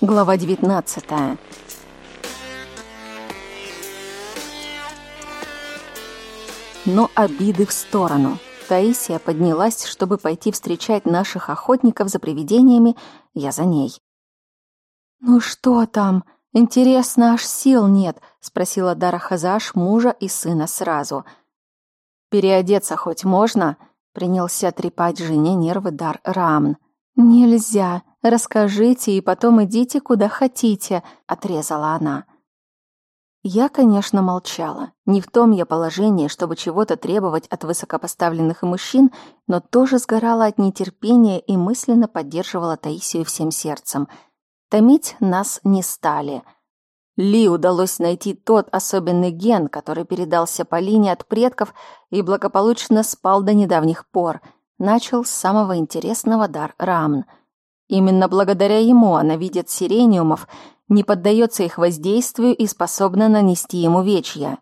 Глава 19. Но обиды в сторону. Таисия поднялась, чтобы пойти встречать наших охотников за привидениями, я за ней. «Ну что там? Интересно, аж сил нет», — спросила Дара Хазаш мужа и сына сразу. «Переодеться хоть можно?» — принялся трепать жене нервы Дар Рамн. «Нельзя. Расскажите и потом идите куда хотите», — отрезала она. Я, конечно, молчала. Не в том я положении, чтобы чего-то требовать от высокопоставленных мужчин, но тоже сгорала от нетерпения и мысленно поддерживала Таисию всем сердцем. Томить нас не стали. Ли удалось найти тот особенный ген, который передался по линии от предков и благополучно спал до недавних пор — начал с самого интересного дар Рамн. Именно благодаря ему она видит сирениумов, не поддается их воздействию и способна нанести ему вечья.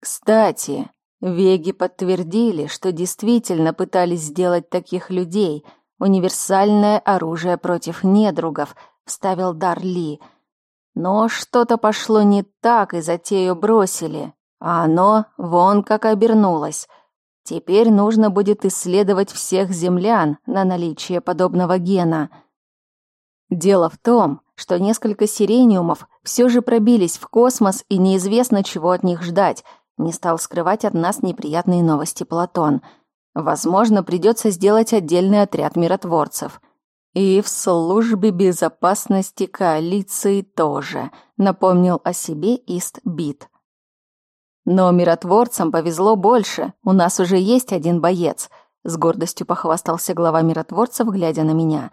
Кстати, веги подтвердили, что действительно пытались сделать таких людей универсальное оружие против недругов, вставил дар Ли. Но что-то пошло не так, и затею бросили, а оно вон как обернулось — Теперь нужно будет исследовать всех землян на наличие подобного гена. Дело в том, что несколько сирениумов все же пробились в космос, и неизвестно, чего от них ждать. Не стал скрывать от нас неприятные новости Платон. Возможно, придется сделать отдельный отряд миротворцев. И в службе безопасности коалиции тоже, напомнил о себе Ист Бит. Но миротворцам повезло больше. У нас уже есть один боец. С гордостью похвастался глава миротворцев, глядя на меня.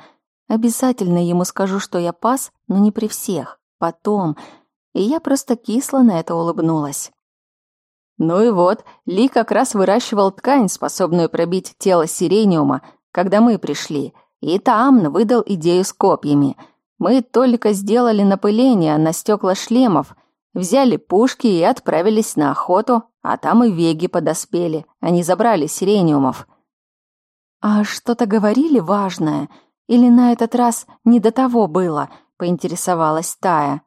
Обязательно ему скажу, что я пас, но не при всех. Потом. И я просто кисло на это улыбнулась. Ну и вот, Ли как раз выращивал ткань, способную пробить тело сирениума, когда мы пришли. И Таамн выдал идею с копьями. Мы только сделали напыление на стекла шлемов — Взяли пушки и отправились на охоту, а там и веги подоспели. Они забрали сирениумов. «А что-то говорили важное? Или на этот раз не до того было?» — поинтересовалась Тая.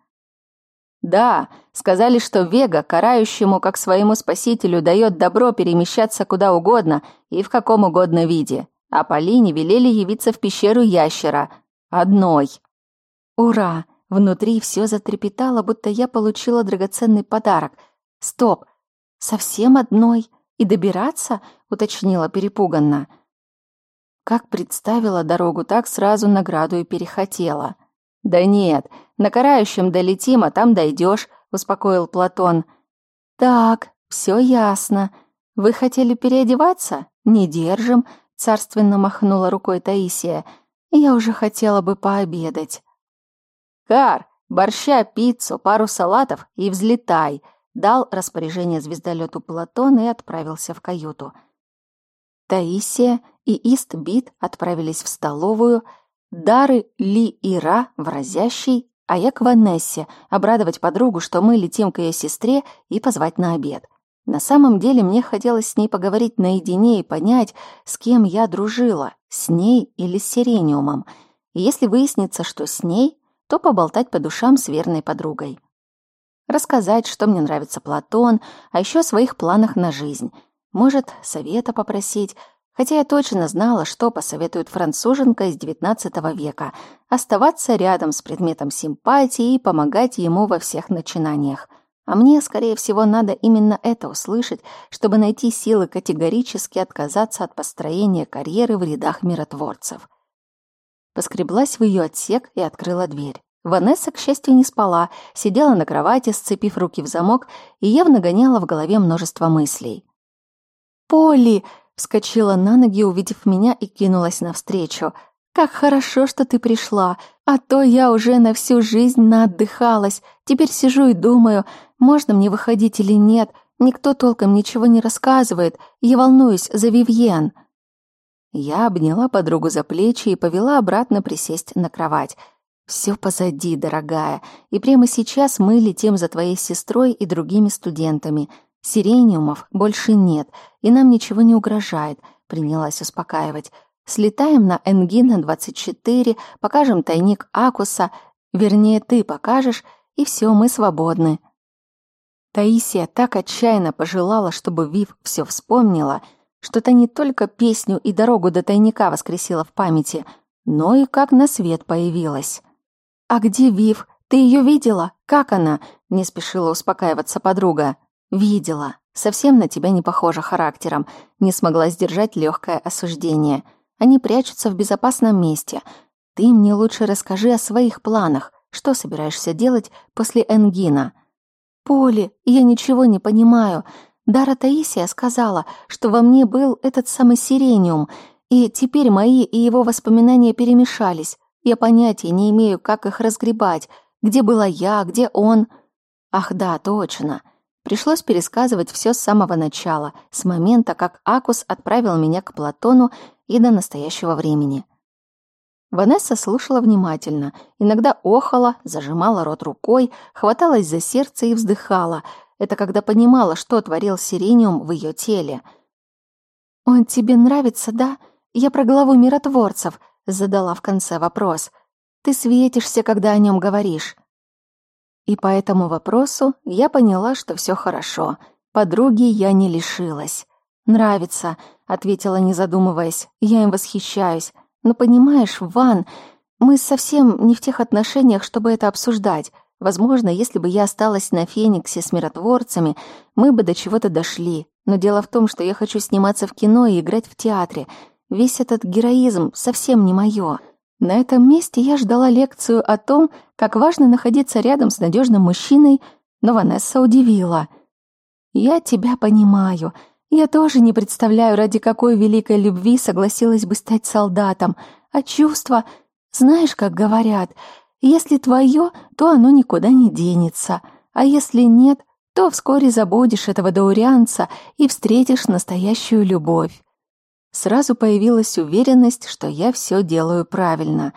«Да, сказали, что Вега, карающему как своему спасителю, дает добро перемещаться куда угодно и в каком угодно виде. А Полине велели явиться в пещеру ящера. Одной». «Ура! Внутри все затрепетало, будто я получила драгоценный подарок. «Стоп! Совсем одной? И добираться?» — уточнила перепуганно. Как представила дорогу, так сразу награду и перехотела. «Да нет, на карающем долетим, а там дойдешь», — успокоил Платон. «Так, все ясно. Вы хотели переодеваться? Не держим», — царственно махнула рукой Таисия. «Я уже хотела бы пообедать». «Кар, борща, пиццу, пару салатов и взлетай!» Дал распоряжение звездолету Платон и отправился в каюту. Таисия и Истбит отправились в столовую, Дары, Ли и Ра в разящий, а я к Ванессе, обрадовать подругу, что мы летим к ее сестре и позвать на обед. На самом деле мне хотелось с ней поговорить наедине и понять, с кем я дружила, с ней или с Сирениумом. И если выяснится, что с ней, то поболтать по душам с верной подругой. Рассказать, что мне нравится Платон, а еще о своих планах на жизнь. Может, совета попросить, хотя я точно знала, что посоветует француженка из XIX века — оставаться рядом с предметом симпатии и помогать ему во всех начинаниях. А мне, скорее всего, надо именно это услышать, чтобы найти силы категорически отказаться от построения карьеры в рядах миротворцев. Поскреблась в ее отсек и открыла дверь. Ванесса, к счастью, не спала, сидела на кровати, сцепив руки в замок, и явно гоняла в голове множество мыслей. «Полли!» — вскочила на ноги, увидев меня, и кинулась навстречу. «Как хорошо, что ты пришла, а то я уже на всю жизнь наотдыхалась. Теперь сижу и думаю, можно мне выходить или нет. Никто толком ничего не рассказывает. Я волнуюсь за Вивьен». Я обняла подругу за плечи и повела обратно присесть на кровать. «Все позади, дорогая, и прямо сейчас мы летим за твоей сестрой и другими студентами. Сирениумов больше нет, и нам ничего не угрожает», — принялась успокаивать. «Слетаем на Энгина-24, покажем тайник Акуса. Вернее, ты покажешь, и все, мы свободны. Таисия так отчаянно пожелала, чтобы Вив все вспомнила, что та не только песню и дорогу до тайника воскресила в памяти, но и как на свет появилась. «А где Вив? Ты ее видела? Как она?» — не спешила успокаиваться подруга. «Видела. Совсем на тебя не похожа характером», — не смогла сдержать легкое осуждение. «Они прячутся в безопасном месте. Ты мне лучше расскажи о своих планах. Что собираешься делать после Энгина?» «Поле, я ничего не понимаю. Дара Таисия сказала, что во мне был этот самый сирениум, и теперь мои и его воспоминания перемешались. Я понятия не имею, как их разгребать. Где была я, где он? Ах да, точно. Пришлось пересказывать все с самого начала, с момента, как Акус отправил меня к Платону и до настоящего времени. Ванесса слушала внимательно, иногда охала, зажимала рот рукой, хваталась за сердце и вздыхала. Это когда понимала, что творил Сирениум в ее теле. «Он тебе нравится, да? Я про главу миротворцев», — задала в конце вопрос. «Ты светишься, когда о нем говоришь». И по этому вопросу я поняла, что все хорошо. Подруги я не лишилась. «Нравится», — ответила, не задумываясь. «Я им восхищаюсь. Но понимаешь, Ван, мы совсем не в тех отношениях, чтобы это обсуждать. Возможно, если бы я осталась на Фениксе с миротворцами, мы бы до чего-то дошли. Но дело в том, что я хочу сниматься в кино и играть в театре. Весь этот героизм совсем не моё. На этом месте я ждала лекцию о том, как важно находиться рядом с надежным мужчиной, но Ванесса удивила. «Я тебя понимаю. Я тоже не представляю, ради какой великой любви согласилась бы стать солдатом. А чувства, знаешь, как говорят, если твое, то оно никуда не денется, а если нет, то вскоре забудешь этого даурианца и встретишь настоящую любовь. Сразу появилась уверенность, что я все делаю правильно.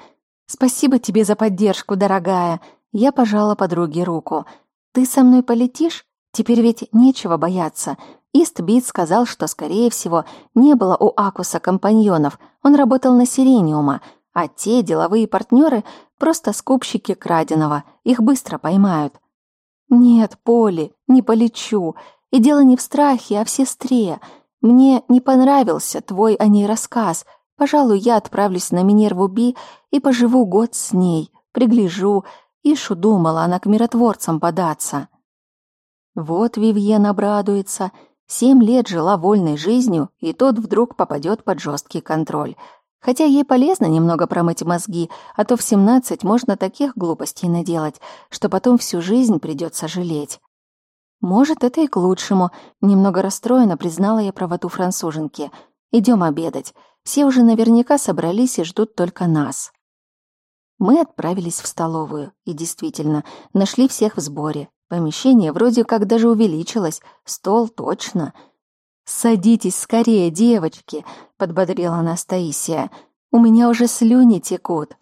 Спасибо тебе за поддержку, дорогая. Я пожала подруге руку. Ты со мной полетишь? Теперь ведь нечего бояться. Истбит сказал, что, скорее всего, не было у Акуса компаньонов, он работал на Сирениума, а те деловые партнеры просто скупщики краденого, их быстро поймают. «Нет, Поли, не полечу. И дело не в страхе, а в сестре. Мне не понравился твой о ней рассказ. Пожалуй, я отправлюсь на Минерву Би и поживу год с ней, пригляжу. Ишу думала она к миротворцам податься». Вот Вивьен обрадуется — Семь лет жила вольной жизнью, и тот вдруг попадет под жесткий контроль. Хотя ей полезно немного промыть мозги, а то в семнадцать можно таких глупостей наделать, что потом всю жизнь придется жалеть. Может, это и к лучшему. Немного расстроена признала я правоту француженки. Идем обедать. Все уже наверняка собрались и ждут только нас. Мы отправились в столовую и действительно нашли всех в сборе. Помещение вроде как даже увеличилось, стол точно. «Садитесь скорее, девочки», — подбодрила Анастасия. «У меня уже слюни текут».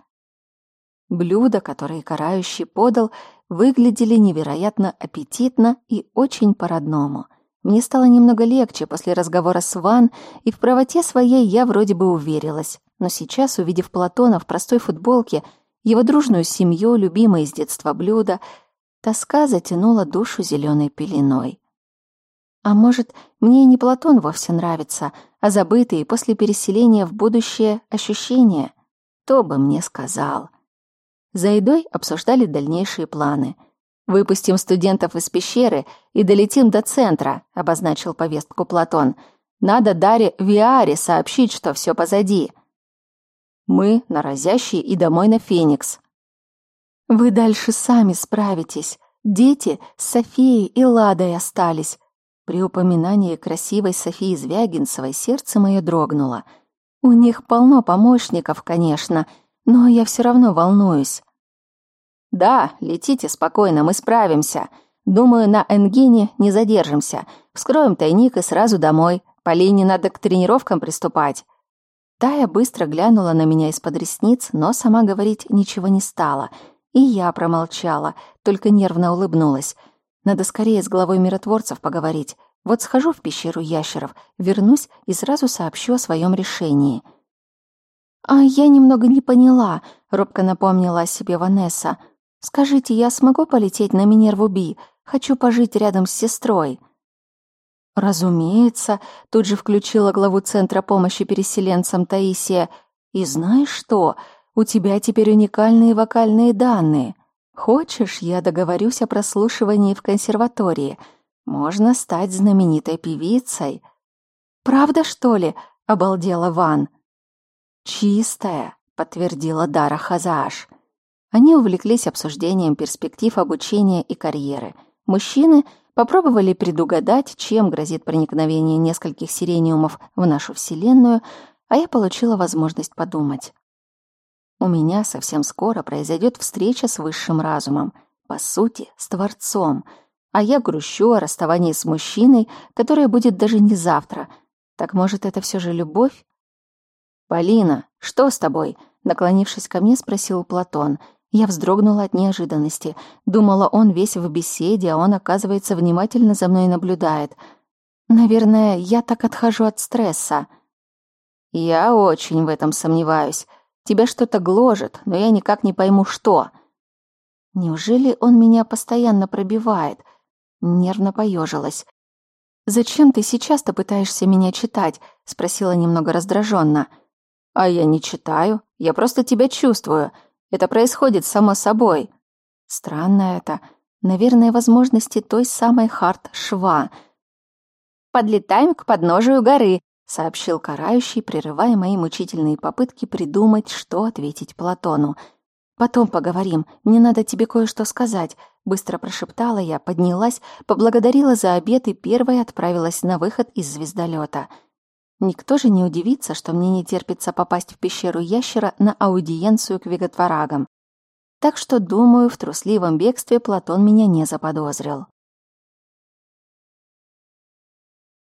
Блюда, которые карающий подал, выглядели невероятно аппетитно и очень по-родному. Мне стало немного легче после разговора с Ван, и в правоте своей я вроде бы уверилась. Но сейчас, увидев Платона в простой футболке, его дружную семью, любимое с детства блюдо, Тоска затянула душу зеленой пеленой. А может, мне не Платон вовсе нравится, а забытые после переселения в будущее ощущения? Кто бы мне сказал? За едой обсуждали дальнейшие планы. «Выпустим студентов из пещеры и долетим до центра», — обозначил повестку Платон. «Надо Даре Виаре сообщить, что все позади». «Мы на Разящий и домой на Феникс», вы дальше сами справитесь. Дети с Софией и Ладой остались. При упоминании красивой Софии Звягинцевой сердце мое дрогнуло. У них полно помощников, конечно, но я все равно волнуюсь. Да, летите спокойно, мы справимся. Думаю, на Энгине не задержимся. Вскроем тайник и сразу домой. Полине надо к тренировкам приступать. Тая быстро глянула на меня из-под ресниц, но сама говорить ничего не стала — и я промолчала, только нервно улыбнулась. Надо скорее с главой миротворцев поговорить. Вот схожу в пещеру ящеров, вернусь и сразу сообщу о своем решении. «А я немного не поняла», — робко напомнила о себе Ванесса. Скажите, я смогу полететь на Минерву Би? Хочу пожить рядом с сестрой». «Разумеется», — тут же включила главу Центра помощи переселенцам Таисия. «И знаешь что? У тебя теперь уникальные вокальные данные. Хочешь, я договорюсь о прослушивании в консерватории? Можно стать знаменитой певицей». «Правда, что ли?» — обалдела Ван. «Чистая», — подтвердила Дара Хазааш. Они увлеклись обсуждением перспектив обучения и карьеры. Мужчины попробовали предугадать, чем грозит проникновение нескольких сирениумов в нашу Вселенную, а я получила возможность подумать. У меня совсем скоро произойдет встреча с высшим разумом, по сути, с Творцом, а я грущу о расставании с мужчиной, которое будет даже не завтра. Так может, это все же любовь? «Полина, что с тобой?» Наклонившись ко мне, спросил Платон — я вздрогнула от неожиданности. Думала, он весь в беседе, а он, оказывается, внимательно за мной наблюдает. Наверное, я так отхожу от стресса. Я очень в этом сомневаюсь. Тебя что-то гложет, но я никак не пойму, что. Неужели он меня постоянно пробивает? Нервно поежилась. «Зачем ты сейчас-то пытаешься меня читать?» — спросила немного раздраженно. «А я не читаю, я просто тебя чувствую. Это происходит само собой. Странно это. Наверное, возможности той самой Харт-Шва. «Подлетаем к подножию горы», — сообщил карающий, прерывая мои мучительные попытки придумать, что ответить Платону. «Потом поговорим. Мне надо тебе кое-что сказать», — быстро прошептала я, поднялась, поблагодарила за обед и первой отправилась на выход из звездолета. Никто же не удивится, что мне не терпится попасть в пещеру ящера на аудиенцию к веготворагам. Так что, думаю, в трусливом бегстве Платон меня не заподозрил.